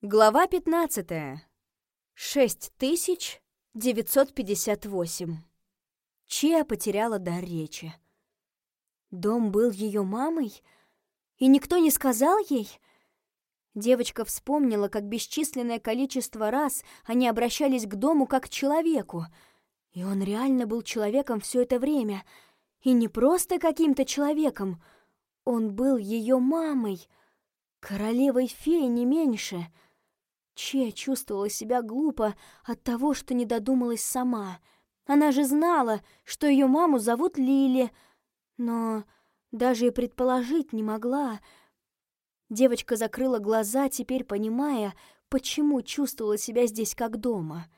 Глава 15. 6958. Чия потеряла дар речи. Дом был ее мамой? И никто не сказал ей? Девочка вспомнила, как бесчисленное количество раз они обращались к дому как к человеку. И он реально был человеком все это время. И не просто каким-то человеком. Он был ее мамой. Королевой феи не меньше — Че чувствовала себя глупо от того, что не додумалась сама. Она же знала, что ее маму зовут Лили, но даже и предположить не могла. Девочка закрыла глаза, теперь понимая, почему чувствовала себя здесь как дома.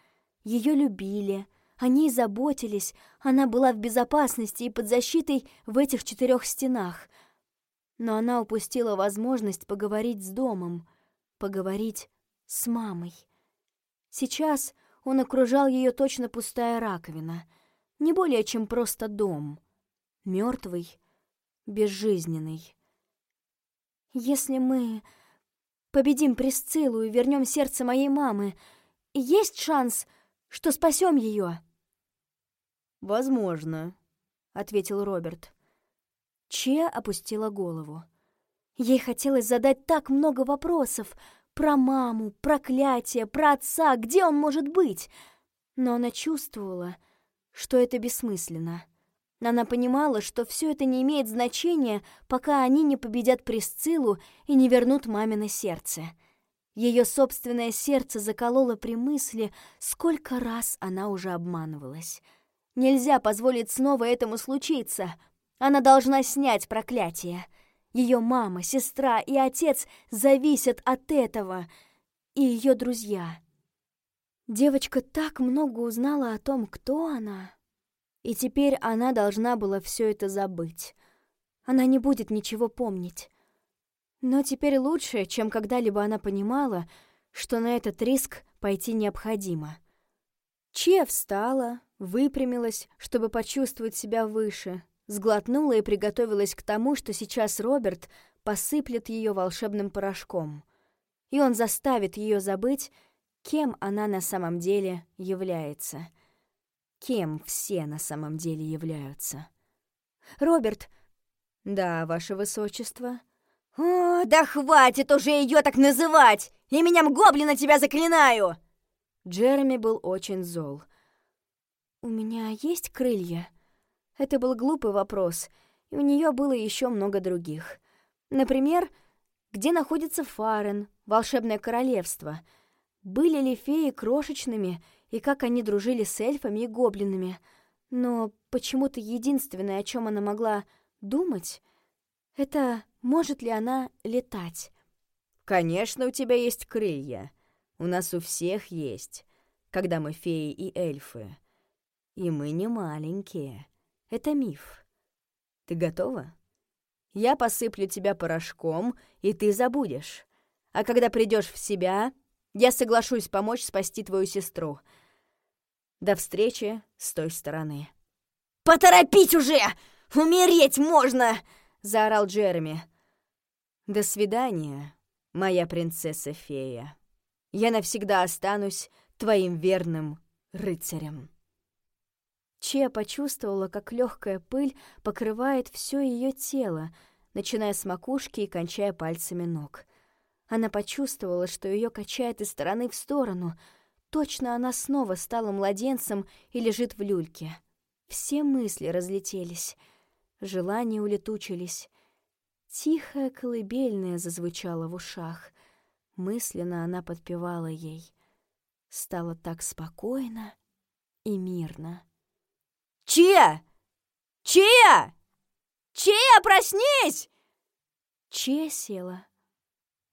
Ее любили, о ней заботились, она была в безопасности и под защитой в этих четырех стенах. Но она упустила возможность поговорить с домом, поговорить с мамой. Сейчас он окружал ее точно пустая раковина, не более чем просто дом, мертвый, безжизненный. Если мы победим Присциллу и вернем сердце моей мамы, есть шанс, что спасем ее. Возможно, ответил Роберт. Че опустила голову. Ей хотелось задать так много вопросов, про маму, проклятие, про отца, где он может быть? Но она чувствовала, что это бессмысленно. Она понимала, что все это не имеет значения, пока они не победят Присциллу и не вернут мамино сердце. Ее собственное сердце закололо при мысли, сколько раз она уже обманывалась. Нельзя позволить снова этому случиться. Она должна снять проклятие. Ее мама, сестра и отец зависят от этого, и ее друзья. Девочка так много узнала о том, кто она, и теперь она должна была все это забыть. Она не будет ничего помнить. Но теперь лучше, чем когда-либо она понимала, что на этот риск пойти необходимо. Че встала, выпрямилась, чтобы почувствовать себя выше, сглотнула и приготовилась к тому, что сейчас Роберт посыплет ее волшебным порошком. И он заставит ее забыть, кем она на самом деле является. Кем все на самом деле являются. «Роберт!» «Да, ваше высочество?» «О, да хватит уже ее так называть! Именем Гоблина тебя заклинаю!» Джереми был очень зол. «У меня есть крылья?» Это был глупый вопрос, и у нее было еще много других. Например, где находится Фарен, волшебное королевство? Были ли феи крошечными, и как они дружили с эльфами и гоблинами? Но почему-то единственное, о чем она могла думать, это может ли она летать. «Конечно, у тебя есть крылья. У нас у всех есть, когда мы феи и эльфы. И мы не маленькие». Это миф. Ты готова? Я посыплю тебя порошком, и ты забудешь. А когда придешь в себя, я соглашусь помочь спасти твою сестру. До встречи с той стороны. «Поторопись уже! Умереть можно!» — заорал Джереми. «До свидания, моя принцесса-фея. Я навсегда останусь твоим верным рыцарем». Че почувствовала, как легкая пыль покрывает все ее тело, начиная с макушки и кончая пальцами ног. Она почувствовала, что ее качает из стороны в сторону. Точно она снова стала младенцем и лежит в люльке. Все мысли разлетелись, желания улетучились. Тихая колыбельная зазвучала в ушах. Мысленно она подпевала ей. Стало так спокойно и мирно. Чия! Чия! Чия, проснись!» Чия села.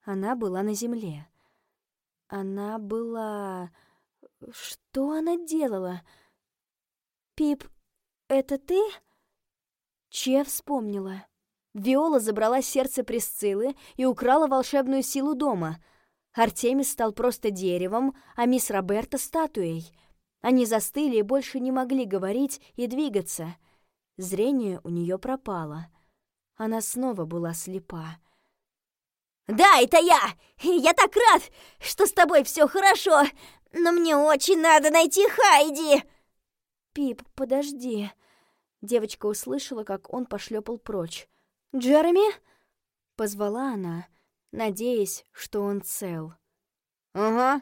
Она была на земле. Она была... Что она делала? «Пип, это ты?» Че вспомнила. Виола забрала сердце Присциллы и украла волшебную силу дома. Артемис стал просто деревом, а мисс Роберта — статуей — они застыли и больше не могли говорить и двигаться. Зрение у нее пропало. Она снова была слепа. Да, это я! Я так рад, что с тобой все хорошо, но мне очень надо найти Хайди!» «Пип, подожди!» Девочка услышала, как он пошлепал прочь. «Джереми?» — позвала она, надеясь, что он цел. «Ага,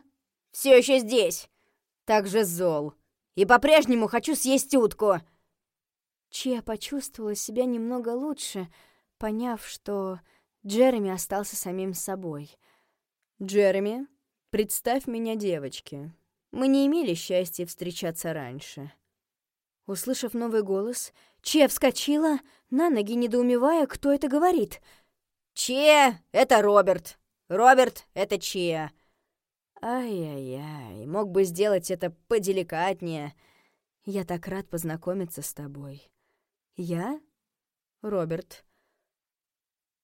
все еще здесь. Так же зол. И по-прежнему хочу съесть утку». Чия почувствовала себя немного лучше, поняв, что Джереми остался самим собой. «Джереми, представь меня девочке. Мы не имели счастья встречаться раньше». Услышав новый голос, Че вскочила, на ноги недоумевая, кто это говорит. «Че, это Роберт. Роберт, это Че». «Ай-яй-яй, мог бы сделать это поделикатнее. Я так рад познакомиться с тобой». «Я? Роберт».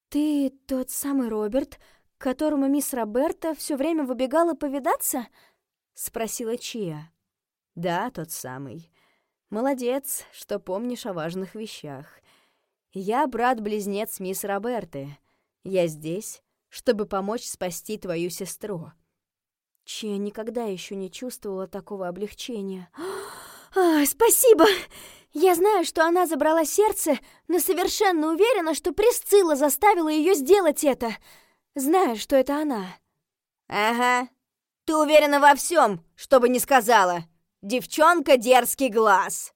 «Ты тот самый Роберт, к которому мисс Роберта все время выбегала повидаться?» — спросила Чия. «Да, тот самый. Молодец, что помнишь о важных вещах. Я брат-близнец мисс Роберты. Я здесь, чтобы помочь спасти твою сестру». Чия никогда еще не чувствовала такого облегчения. «А, «Спасибо! Я знаю, что она забрала сердце, но совершенно уверена, что Присцилла заставила ее сделать это. Знаю, что это она». «Ага. Ты уверена во всем, что бы ни сказала. Девчонка дерзкий глаз!»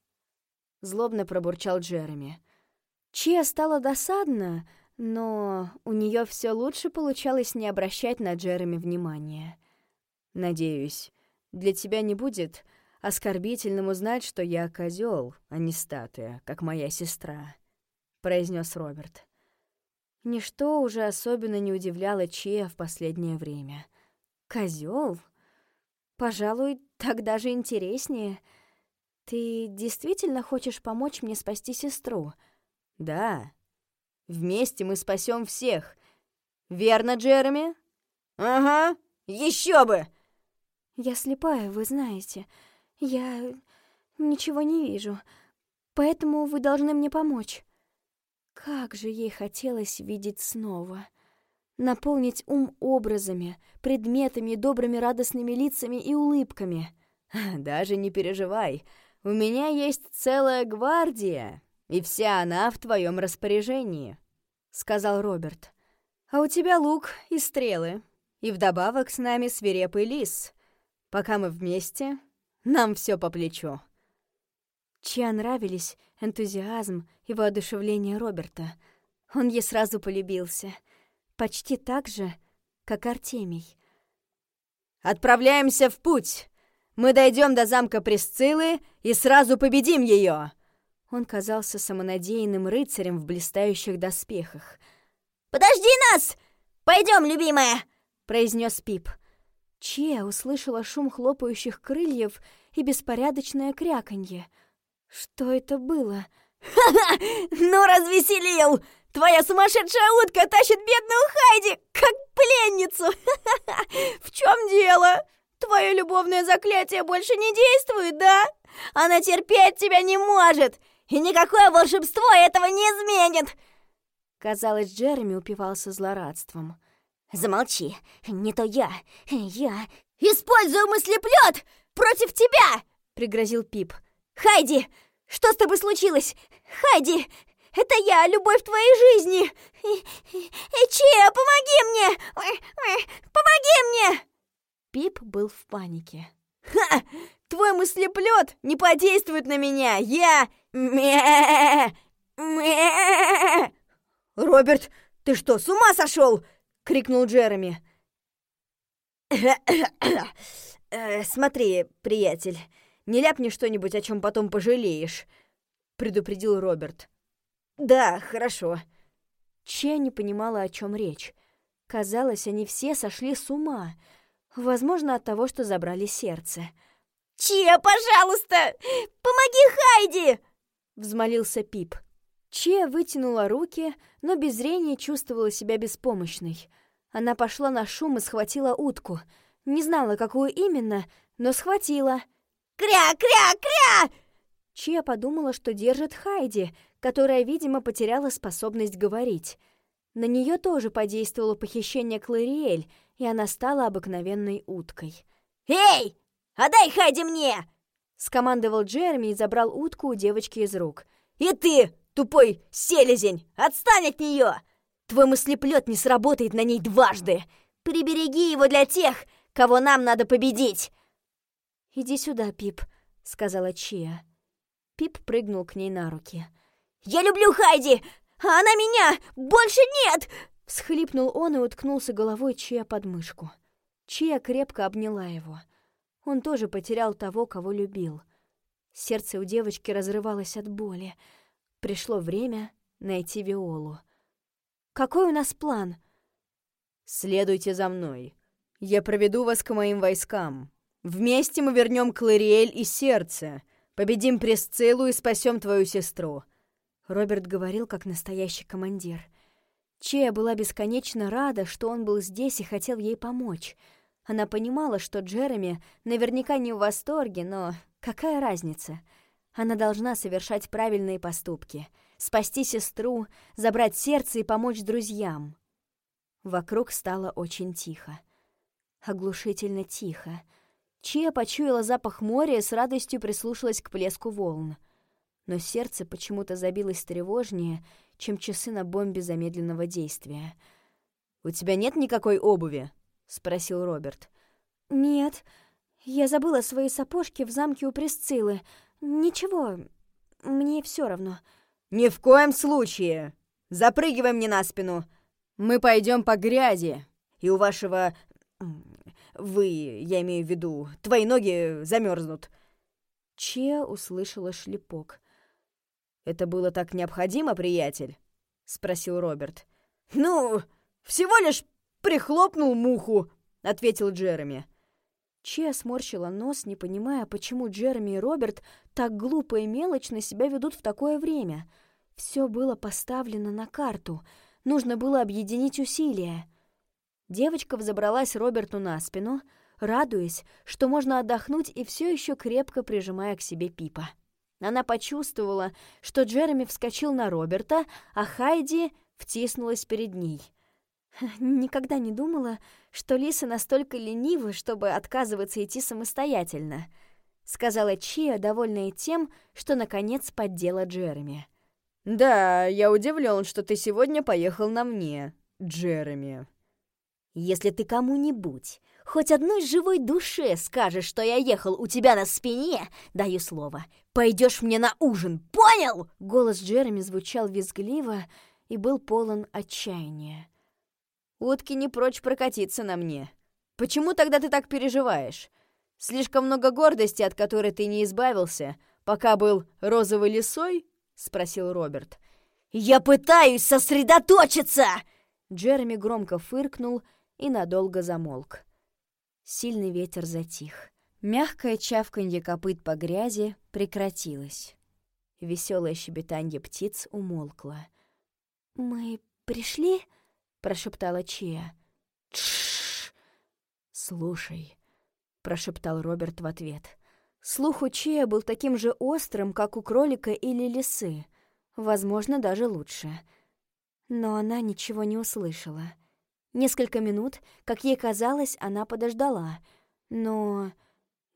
Злобно пробурчал Джереми. Чия стало досадно, но у нее все лучше получалось не обращать на Джереми внимания. «Надеюсь, для тебя не будет оскорбительным узнать, что я козел, а не статуя, как моя сестра», — произнес Роберт. Ничто уже особенно не удивляло Чия в последнее время. Козел? Пожалуй, так даже интереснее. Ты действительно хочешь помочь мне спасти сестру? Да. Вместе мы спасем всех. Верно, Джереми? Ага, еще бы! Я слепая, вы знаете. Я ничего не вижу. Поэтому вы должны мне помочь. Как же ей хотелось видеть снова. Наполнить ум образами, предметами, добрыми радостными лицами и улыбками. Даже не переживай. У меня есть целая гвардия, и вся она в твоем распоряжении, сказал Роберт. А у тебя лук и стрелы. И вдобавок с нами свирепый лис. Пока мы вместе, нам все по плечу. Чья нравились энтузиазм и воодушевление Роберта. Он ей сразу полюбился. Почти так же, как Артемий. «Отправляемся в путь! Мы дойдем до замка Пресциллы и сразу победим ее!» Он казался самонадеянным рыцарем в блистающих доспехах. «Подожди нас! Пойдем, любимая!» — произнес Пип. Че услышала шум хлопающих крыльев и беспорядочное кряканье. Что это было? «Ха-ха! Ну, развеселил! Твоя сумасшедшая утка тащит бедную Хайди, как пленницу! В чем дело? Твое любовное заклятие больше не действует, да? Она терпеть тебя не может, и никакое волшебство этого не изменит!» Казалось, Джереми упивался злорадством. «Замолчи, не то я, я использую мыслеплет против тебя!» — пригрозил Пип. «Хайди, что с тобой случилось? Хайди, это я, любовь твоей жизни! Че, помоги мне! Помоги мне!» Пип был в панике. «Ха! Твой мыслеплет не подействует на меня! Я... Мэ... Мэ... «Роберт, ты что, с ума сошел?» — крикнул Джереми. Э, «Смотри, приятель, не ляпни что-нибудь, о чем потом пожалеешь», — предупредил Роберт. «Да, хорошо». Че не понимала, о чем речь. Казалось, они все сошли с ума. Возможно, от того, что забрали сердце. «Че, пожалуйста, помоги Хайди!» — взмолился Пип. Че вытянула руки, но без зрения чувствовала себя беспомощной. Она пошла на шум и схватила утку. Не знала, какую именно, но схватила. «Кря, кря, кря!» Че подумала, что держит Хайди, которая, видимо, потеряла способность говорить. На нее тоже подействовало похищение Клариэль, и она стала обыкновенной уткой. «Эй, отдай Хайди мне!» — скомандовал Джереми и забрал утку у девочки из рук. «И ты, тупой селезень, отстань от нее! Твой мыслеплет не сработает на ней дважды! Прибереги его для тех, кого нам надо победить!» «Иди сюда, Пип», — сказала Чия. Пип прыгнул к ней на руки. «Я люблю Хайди, а она меня! Больше нет!» Всхлипнул он и уткнулся головой Чия под мышку. Чия крепко обняла его. Он тоже потерял того, кого любил. Сердце у девочки разрывалось от боли. Пришло время найти Виолу. «Какой у нас план?» «Следуйте за мной. Я проведу вас к моим войскам. Вместе мы вернем Клариэль и сердце, победим Пресциллу и спасем твою сестру». Роберт говорил как настоящий командир. Чея была бесконечно рада, что он был здесь и хотел ей помочь. Она понимала, что Джереми наверняка не в восторге, но какая разница? Она должна совершать правильные поступки, спасти сестру, забрать сердце и помочь друзьям. Вокруг стало очень тихо. Оглушительно тихо. Чия почуяла запах моря и с радостью прислушалась к плеску волн. Но сердце почему-то забилось тревожнее, чем часы на бомбе замедленного действия. «У тебя нет никакой обуви?» — спросил Роберт. «Нет. Я забыла свои сапожки в замке у Пресциллы. Ничего, мне все равно». «Ни в коем случае! Запрыгивай мне на спину! Мы пойдем по грязи, и у вашего вы, я имею в виду, твои ноги замерзнут. Че услышала шлепок. «Это было так необходимо, приятель?» — спросил Роберт. «Ну, всего лишь прихлопнул муху», — ответил Джереми. Че сморщила нос, не понимая, почему Джереми и Роберт так глупо и мелочно себя ведут в такое время. Все было поставлено на карту. Нужно было объединить усилия. Девочка взобралась Роберту на спину, радуясь, что можно отдохнуть и все еще крепко прижимая к себе Пипа. Она почувствовала, что Джереми вскочил на Роберта, а Хайди втиснулась перед ней. Никогда не думала, что лисы настолько ленивы, чтобы отказываться идти самостоятельно, сказала Чия, довольная тем, что наконец поддела Джереми. «Да, я удивлен, что ты сегодня поехал на мне, Джереми», если ты кому-нибудь, хоть одной живой душе скажешь, что я ехал у тебя на спине, даю слово, пойдешь мне на ужин, понял?» Голос Джереми звучал визгливо и был полон отчаяния. «Утки не прочь прокатиться на мне. Почему тогда ты так переживаешь? Слишком много гордости, от которой ты не избавился, пока был розовой лисой?» — спросил Роберт. «Я пытаюсь сосредоточиться!» Джереми громко фыркнул и надолго замолк. Сильный ветер затих. Мягкое чавканье копыт по грязи прекратилось. Веселое щебетанье птиц умолкло. «Мы пришли?» — прошептала Чия. «Тш! Слушай», — прошептал Роберт в ответ. Слух у Чия был таким же острым, как у кролика или лисы. Возможно, даже лучше. Но она ничего не услышала. Несколько минут, как ей казалось, она подождала, но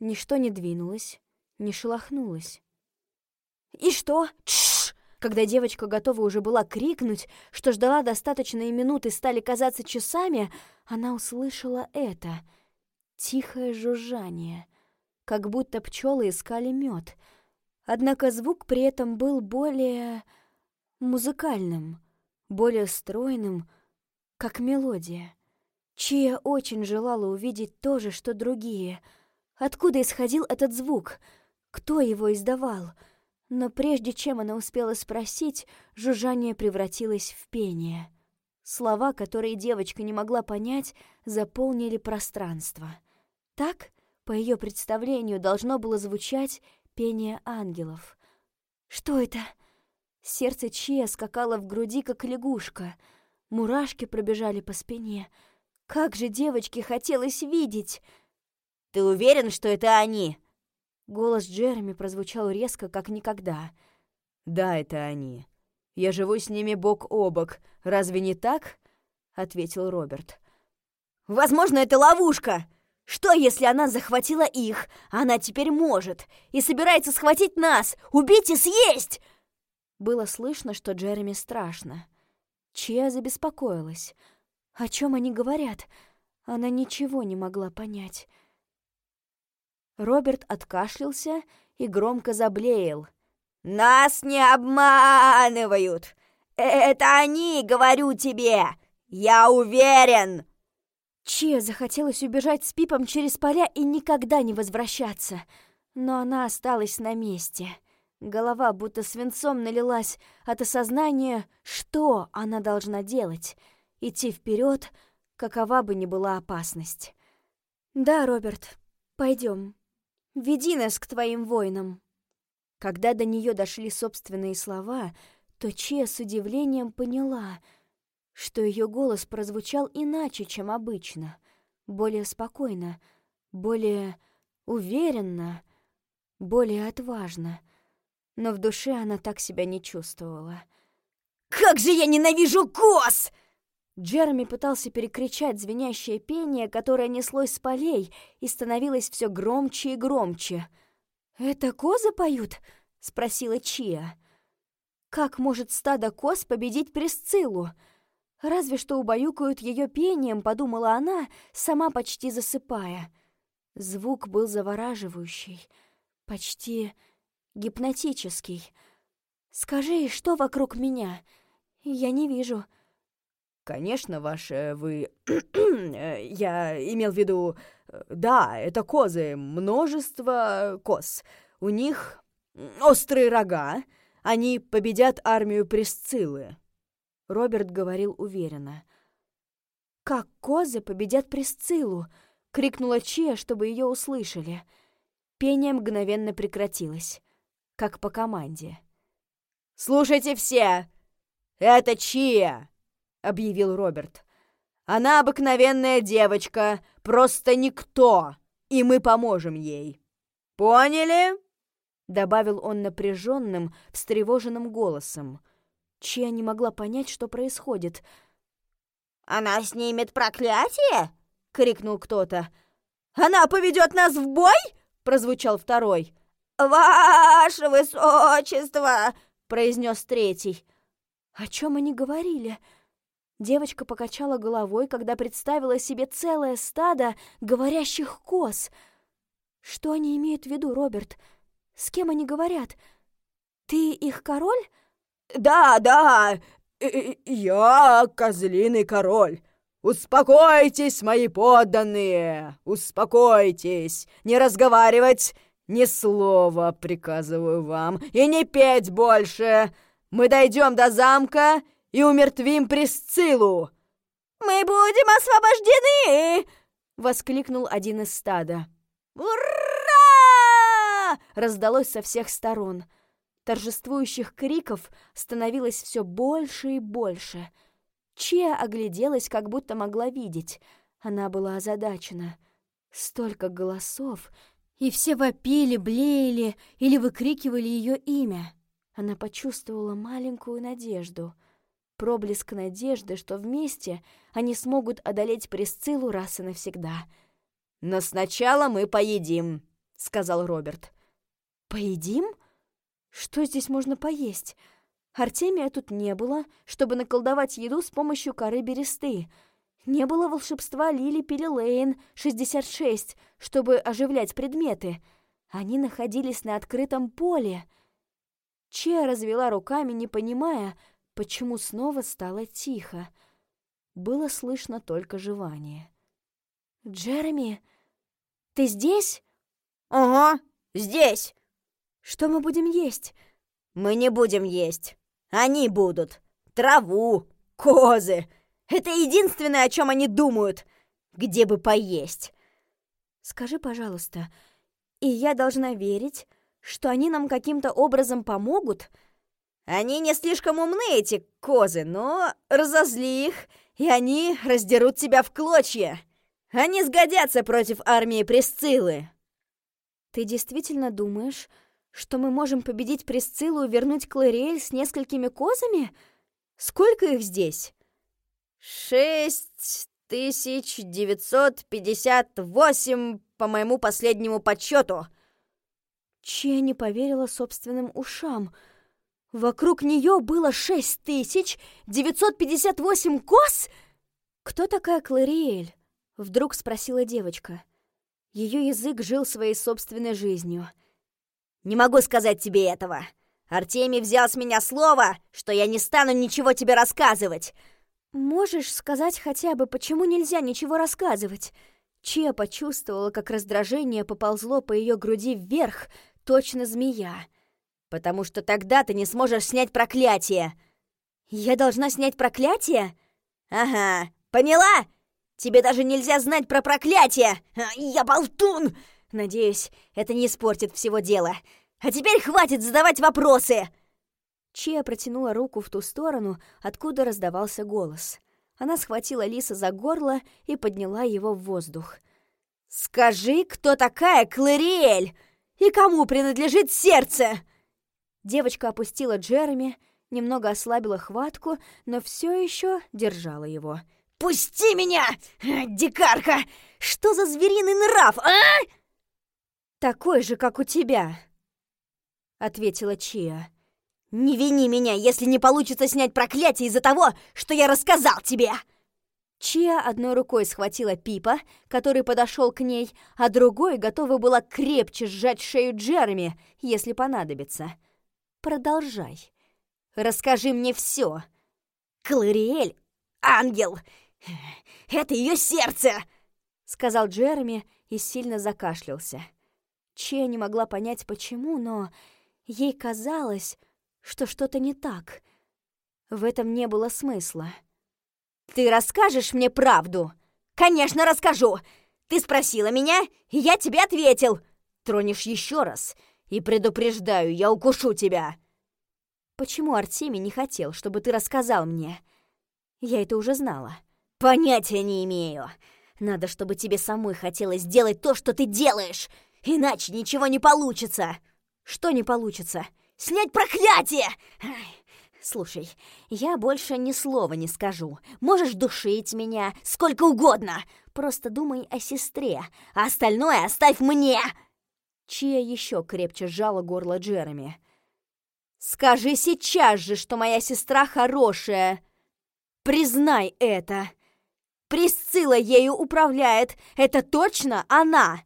ничто не двинулось, не шелохнулось. «И что? Тш!» Когда девочка готова уже была крикнуть, что ждала достаточные минуты стали казаться часами, она услышала это — тихое жужжание, как будто пчелы искали мед. Однако звук при этом был более музыкальным, более стройным, как мелодия. Чия очень желала увидеть то же, что другие. Откуда исходил этот звук? Кто его издавал? Но прежде чем она успела спросить, жужжание превратилось в пение. Слова, которые девочка не могла понять, заполнили пространство. Так, по ее представлению, должно было звучать пение ангелов. «Что это?» Сердце Чия скакало в груди, как лягушка — Мурашки пробежали по спине. Как же девочке хотелось видеть! «Ты уверен, что это они?» Голос Джереми прозвучал резко, как никогда. «Да, это они. Я живу с ними бок о бок. Разве не так?» — ответил Роберт. «Возможно, это ловушка. Что, если она захватила их, она теперь может, и собирается схватить нас, убить и съесть?» Было слышно, что Джереми страшно. Чья забеспокоилась. О чем они говорят? Она ничего не могла понять. Роберт откашлялся и громко заблеял. «Нас не обманывают! Это они, говорю тебе! Я уверен!» Че захотелось убежать с Пипом через поля и никогда не возвращаться. Но она осталась на месте. Голова будто свинцом налилась от осознания, что она должна делать. Идти вперед, какова бы ни была опасность. «Да, Роберт, пойдем. Веди нас к твоим воинам». Когда до нее дошли собственные слова, то Че с удивлением поняла, что ее голос прозвучал иначе, чем обычно, более спокойно, более уверенно, более отважно. Но в душе она так себя не чувствовала. «Как же я ненавижу коз!» Джереми пытался перекричать звенящее пение, которое неслось с полей и становилось все громче и громче — «Это козы поют?» — спросила Чия. «Как может стадо коз победить Пресциллу?» «Разве что убаюкают ее пением», — подумала она, сама почти засыпая. Звук был завораживающий, почти гипнотический. «Скажи, что вокруг меня? Я не вижу». «Конечно, ваше вы... Я имел в виду... Да, это козы, множество коз. У них острые рога. Они победят армию Пресциллы». Роберт говорил уверенно. «Как козы победят Пресциллу?» — крикнула Чия, чтобы ее услышали. Пение мгновенно прекратилось, как по команде. «Слушайте все! Это Чия!» — объявил Роберт. «Она обыкновенная девочка, просто никто, и мы поможем ей. Поняли?» Добавил он напряженным, встревоженным голосом. Чья не могла понять, что происходит. «Она снимет проклятие?» — крикнул кто-то. «Она поведет нас в бой?» — прозвучал второй. «Ваше высочество!» — произнес третий. «О чем они говорили?» Девочка покачала головой, когда представила себе целое стадо говорящих коз. Что они имеют в виду, Роберт? С кем они говорят? Ты их король? Да, да, я козлиный король. Успокойтесь, мои подданные, успокойтесь, не разговаривать, ни слова приказываю вам, и не петь больше. Мы дойдем до замка и умертвим Пресциллу!» «Мы будем освобождены!» — воскликнул один из стада. «Ура!» — раздалось со всех сторон. Торжествующих криков становилось все больше и больше. Чия огляделась, как будто могла видеть. Она была озадачена. Столько голосов, и все вопили, блеяли или выкрикивали ее имя. Она почувствовала маленькую надежду — проблеск надежды, что вместе они смогут одолеть Пресциллу раз и навсегда. «Но сначала мы поедим», — сказал Роберт. «Поедим? Что здесь можно поесть? Артемия тут не было, чтобы наколдовать еду с помощью коры бересты. Не было волшебства Лили Перелейн 66, чтобы оживлять предметы. Они находились на открытом поле». Че развела руками, не понимая, почему снова стало тихо. Было слышно только жевание. «Джереми, ты здесь?» «Ага, здесь!» «Что мы будем есть?» «Мы не будем есть. Они будут. Траву, козы. Это единственное, о чем они думают. Где бы поесть?» «Скажи, пожалуйста, и я должна верить, что они нам каким-то образом помогут?» Они не слишком умны, эти козы, но разозли их, и они раздерут тебя в клочья. Они сгодятся против армии Пресциллы. Ты действительно думаешь, Что мы можем победить Присциллу и вернуть Клариэль с несколькими козами? Сколько их здесь? Шесть тысяч девятьсот пятьдесят восемь по моему последнему подсчету. Чья не поверила собственным ушам. Вокруг нее было шесть тысяч девятьсот пятьдесят восемь коз? Кто такая Клариэль? Вдруг спросила девочка. Ее язык жил своей собственной жизнью. «Не могу сказать тебе этого. Артемий взял с меня слово, что я не стану ничего тебе рассказывать». «Можешь сказать хотя бы, почему нельзя ничего рассказывать?» Чия почувствовала, как раздражение поползло по ее груди вверх, точно змея. «Потому что тогда ты не сможешь снять проклятие!» «Я должна снять проклятие?» «Ага, поняла? Тебе даже нельзя знать про проклятие! Я болтун! Надеюсь, это не испортит всего дела. А теперь хватит задавать вопросы!» Чия протянула руку в ту сторону, откуда раздавался голос. Она схватила Лиса за горло и подняла его в воздух. «Скажи, кто такая Клариэль? И кому принадлежит сердце?» Девочка опустила Джереми, немного ослабила хватку, но все еще держала его. «Пусти меня, дикарка! Что за звериный нрав, а?» «Такой же, как у тебя», — ответила Чия. «Не вини меня, если не получится снять проклятие из-за того, что я рассказал тебе!» Чия одной рукой схватила Пипа, который подошел к ней, а другой готова была крепче сжать шею Джереми, если понадобится. «Продолжай. Расскажи мне все. Клариэль — ангел! Это ее сердце!» — сказал Джереми и сильно закашлялся. Че не могла понять, почему, но ей казалось, что что-то не так. В этом не было смысла. «Ты расскажешь мне правду?» «Конечно, расскажу! Ты спросила меня, и я тебе ответил! Тронешь еще раз, и предупреждаю, я укушу тебя!» «Почему Артемий не хотел, чтобы ты рассказал мне?» Я это уже знала. «Понятия не имею. Надо, чтобы тебе самой хотелось сделать то, что ты делаешь, иначе ничего не получится!» «Что не получится?» «Снять проклятие!» «Слушай, я больше ни слова не скажу. Можешь душить меня сколько угодно. Просто думай о сестре, а остальное оставь мне!» Чия еще крепче сжала горло Джереми. «Скажи сейчас же, что моя сестра хорошая!» Признай это! Присцилла ею управляет! Это точно она!»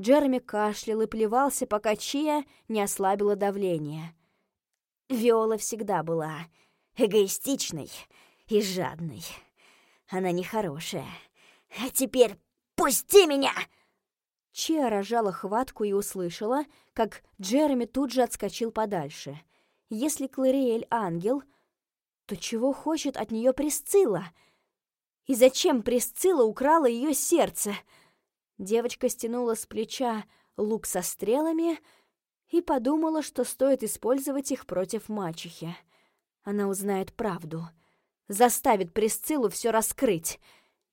Джереми кашлял и плевался, пока Чия не ослабила давление. Виола всегда была эгоистичной и жадной. Она нехорошая. А теперь пусти меня!» Чия рожала хватку и услышала, как Джереми тут же отскочил подальше. Если Клариэль ангел, то чего хочет от нее Присцилла? И зачем Присцилла украла ее сердце? Девочка стянула с плеча лук со стрелами и подумала, что стоит использовать их против мачехи. Она узнает правду, заставит Присциллу все раскрыть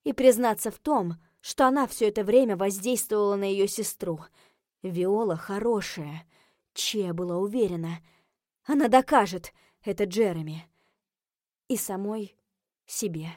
и признаться в том, что она все это время воздействовала на ее сестру. Виола хорошая, Че была уверена. Она докажет это Джереми и самой себе.